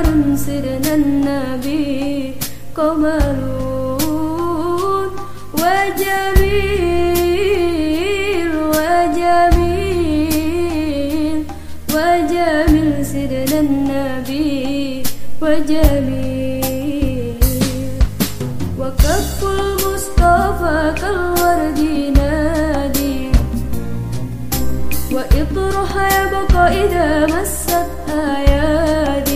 أنوار سرنا النبي قمر وجميل وجميل وجميل سرنا النبي وجميل. وكف المصطفى كالورد نادي وإطرح يبقى إذا مست أيادي.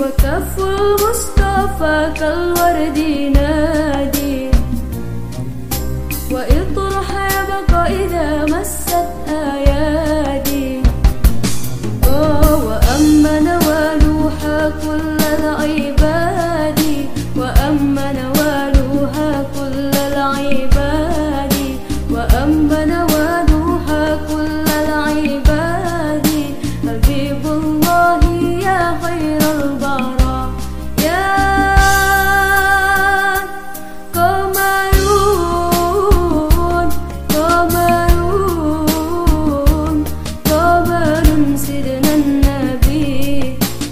وكف المصطفى كالورد نار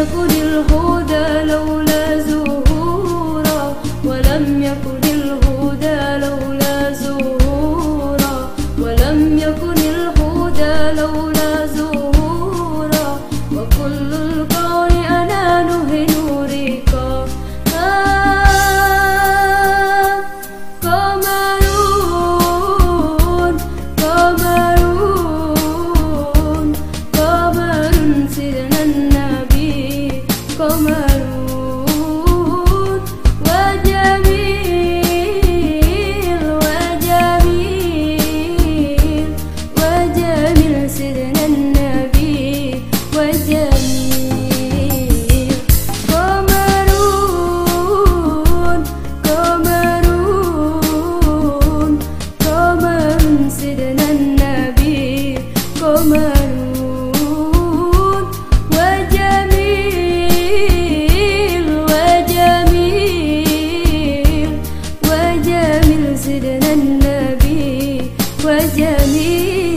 يكن الهدى لولا من سيدنا النبي وجميل